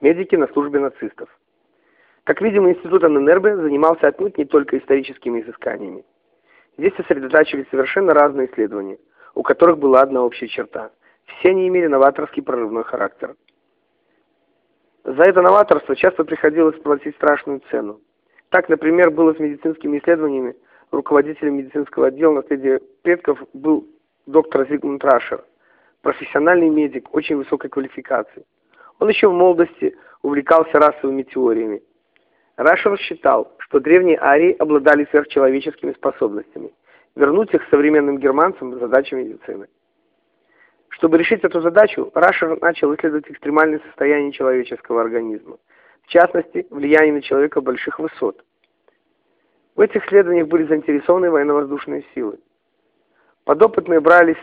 Медики на службе нацистов. Как видим, институт Анненербе занимался отнюдь не только историческими изысканиями. Здесь сосредотачивались совершенно разные исследования, у которых была одна общая черта. Все они имели новаторский прорывной характер. За это новаторство часто приходилось платить страшную цену. Так, например, было с медицинскими исследованиями. Руководителем медицинского отдела наследия предков был доктор Зигмунд Рашер, профессиональный медик очень высокой квалификации. Он еще в молодости увлекался расовыми теориями. Рашер считал, что древние арии обладали сверхчеловеческими способностями. Вернуть их современным германцам – задача медицины. Чтобы решить эту задачу, Рашер начал исследовать экстремальные состояния человеческого организма, в частности, влияние на человека больших высот. В этих исследованиях были заинтересованы военно-воздушные силы. Подопытные брались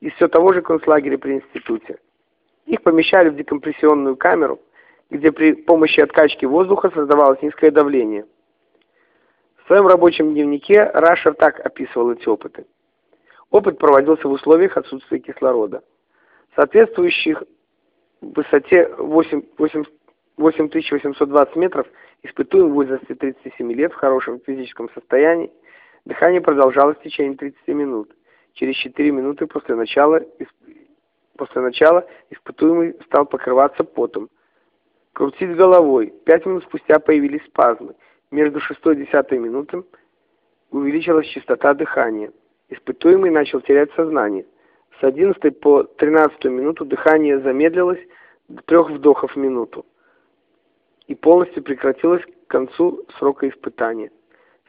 из все того же концлагеря при институте. Их помещали в декомпрессионную камеру, где при помощи откачки воздуха создавалось низкое давление. В своем рабочем дневнике Рашер так описывал эти опыты. Опыт проводился в условиях отсутствия кислорода. Соответствующих высоте 8, 8, 8820 метров испытуем в возрасте 37 лет в хорошем физическом состоянии. Дыхание продолжалось в течение 30 минут. Через 4 минуты после начала, после начала испытуемый стал покрываться потом. Крутить головой. Пять минут спустя появились спазмы. Между 6 и 10 минутами увеличилась частота дыхания. Испытуемый начал терять сознание. С 11 по 13 минуту дыхание замедлилось до трех вдохов в минуту и полностью прекратилось к концу срока испытания.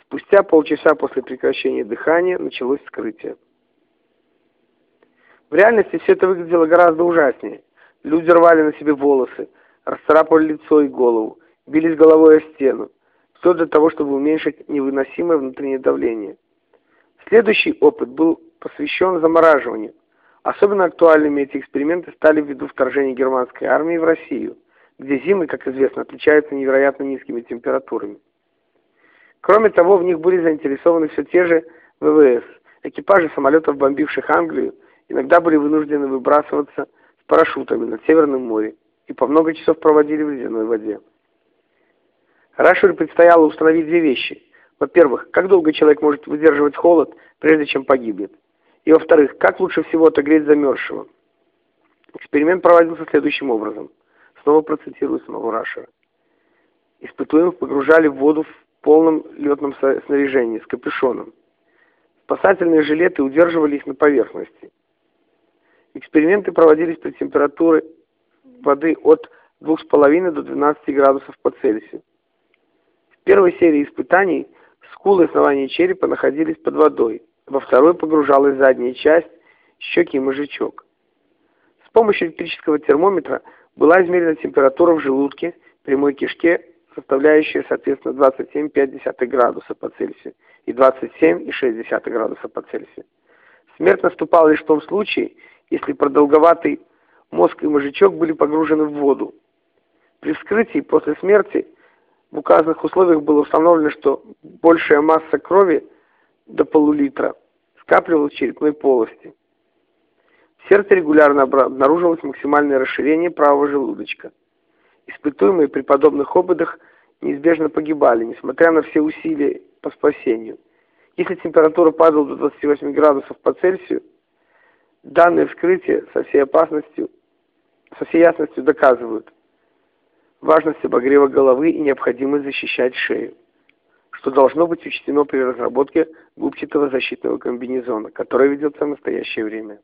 Спустя полчаса после прекращения дыхания началось вскрытие. В реальности все это выглядело гораздо ужаснее. Люди рвали на себе волосы, расцарапывали лицо и голову, бились головой о стену. Все для того, чтобы уменьшить невыносимое внутреннее давление. Следующий опыт был посвящен замораживанию. Особенно актуальными эти эксперименты стали ввиду вторжения германской армии в Россию, где зимы, как известно, отличаются невероятно низкими температурами. Кроме того, в них были заинтересованы все те же ВВС. Экипажи самолетов, бомбивших Англию, иногда были вынуждены выбрасываться с парашютами над Северным морем и по много часов проводили в ледяной воде. Рашеру предстояло установить две вещи. Во-первых, как долго человек может выдерживать холод, прежде чем погибнет. И во-вторых, как лучше всего отогреть замерзшего. Эксперимент проводился следующим образом. Снова процитирую самого Рашера. Испытуемых погружали в воду в полном летном снаряжении с капюшоном. Спасательные жилеты удерживали их на поверхности. Эксперименты проводились при температуре воды от 2,5 до 12 градусов по Цельсию. В первой серии испытаний скулы основания черепа находились под водой, во второй погружалась задняя часть, щеки и мозжечок. С помощью электрического термометра была измерена температура в желудке, прямой кишке, составляющая, соответственно, 27,5 градуса по Цельсию и 27,6 градуса по Цельсию. Смерть наступала лишь в том случае, если продолговатый мозг и мозжечок были погружены в воду. При вскрытии после смерти в указанных условиях было установлено, что большая масса крови до полулитра скапливалась в черепной полости. В сердце регулярно обнаруживалось максимальное расширение правого желудочка. Испытуемые при подобных опытах неизбежно погибали, несмотря на все усилия по спасению. Если температура падала до 28 градусов по Цельсию, данное вскрытие со всей опасностью со всей ясностью доказывают важность обогрева головы и необходимость защищать шею, что должно быть учтено при разработке губчатого защитного комбинезона, который ведется в настоящее время.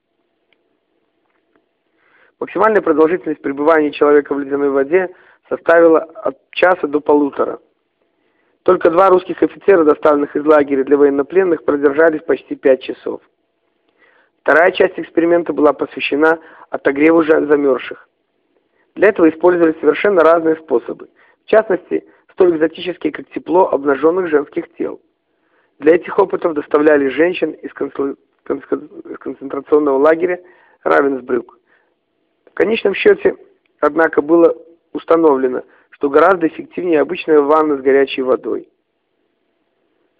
Максимальная продолжительность пребывания человека в ледяной воде составила от часа до полутора. Только два русских офицера, доставленных из лагеря для военнопленных, продержались почти пять часов. Вторая часть эксперимента была посвящена отогреву замерзших. Для этого использовались совершенно разные способы, в частности, столь экзотические, как тепло обнаженных женских тел. Для этих опытов доставляли женщин из, концентрационного лагеря Равенсбрюк. В конечном счете, однако, было установлено, что гораздо эффективнее обычная ванна с горячей водой.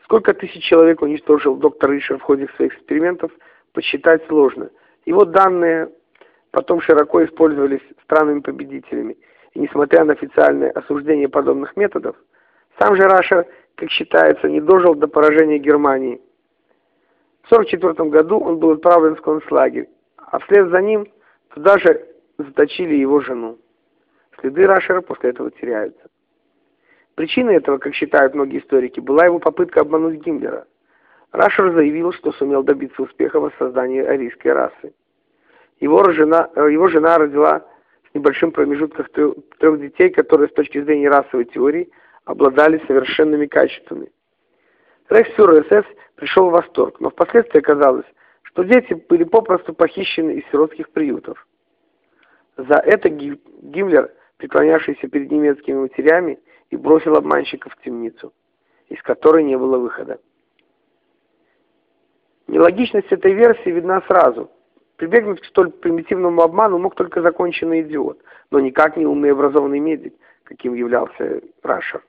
Сколько тысяч человек уничтожил доктор Ришер в ходе своих экспериментов – посчитать сложно. Его данные потом широко использовались странными победителями. и несмотря на официальное осуждение подобных методов, сам же Рашер, как считается, не дожил до поражения Германии. В 1944 году он был отправлен в концлагерь, а вслед за ним туда же заточили его жену. Следы Рашера после этого теряются. Причиной этого, как считают многие историки, была его попытка обмануть Гиммлера. Рашер заявил, что сумел добиться успеха в воссоздании арийской расы. Его жена, его жена родила с небольшим промежутком трех, детей, которые с точки зрения расовой теории обладали совершенными качествами. Рейхсфюрер СС пришел в восторг, но впоследствии оказалось, что дети были попросту похищены из сиротских приютов. За это Гиммлер, преклонявшийся перед немецкими матерями, и бросил обманщиков в темницу, из которой не было выхода. Нелогичность этой версии видна сразу. Прибегнуть к столь примитивному обману мог только законченный идиот, но никак не умный образованный медик, каким являлся Рашер.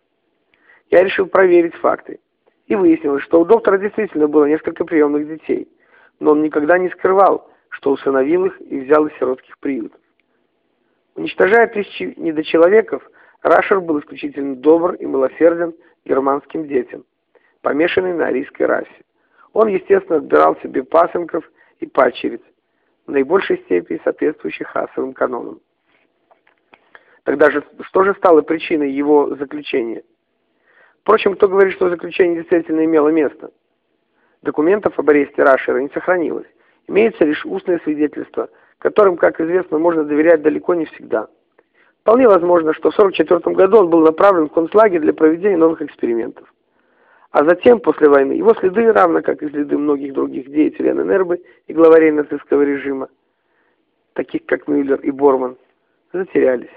Я решил проверить факты. И выяснилось, что у доктора действительно было несколько приемных детей, но он никогда не скрывал, что усыновил их и взял из сиротских приютов. Уничтожая тысячи недочеловеков, Рашер был исключительно добр и милосерден германским детям, помешанный на арийской расе. Он, естественно, отбирал себе пасынков и падчериц, в наибольшей степени соответствующих расовым канонам. Тогда же что же стало причиной его заключения? Впрочем, кто говорит, что заключение действительно имело место? Документов об аресте Рашера не сохранилось. Имеется лишь устное свидетельство, которым, как известно, можно доверять далеко не всегда. Вполне возможно, что в 1944 году он был направлен в концлагерь для проведения новых экспериментов. А затем, после войны, его следы, равно как и следы многих других деятелей ННРБ и главарей нацистского режима, таких как Мюллер и Борман, затерялись.